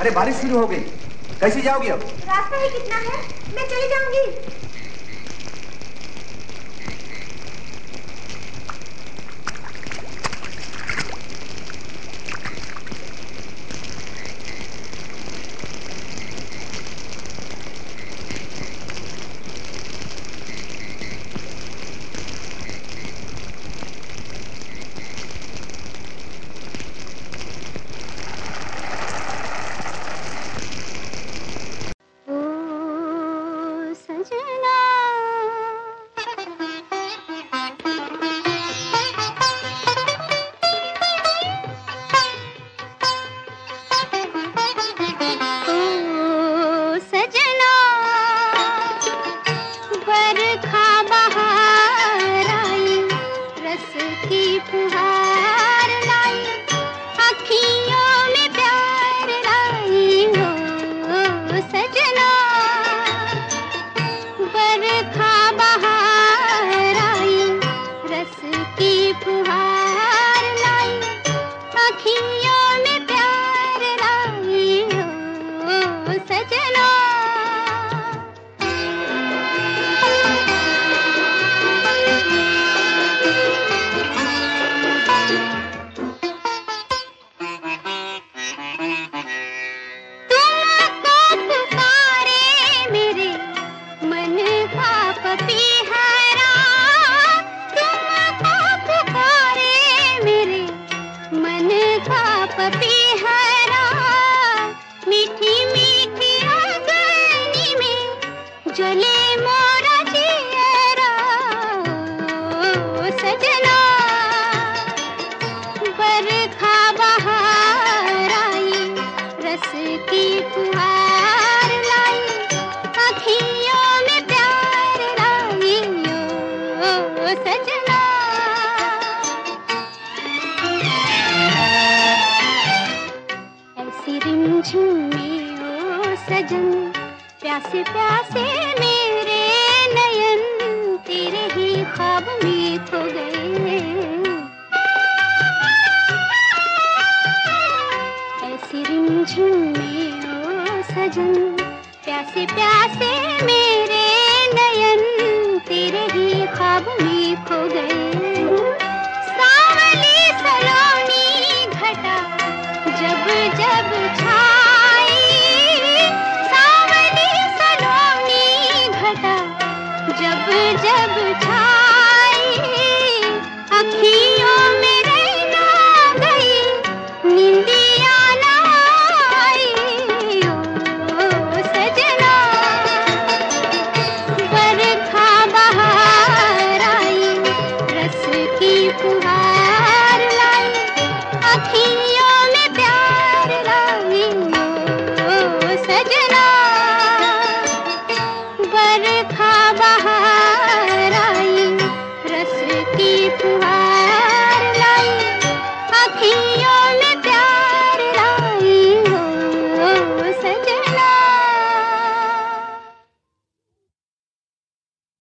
अरे बारिश शुरू हो गई। कैसे जाओगी अब? रास्ता ही कितना है? मैं चली जाऊँगी। की फुहार लाई पुहार सजन। प्यासे प्यासे मेरे में ओ सजन। प्यासे प्यासे मेरे e o pungar.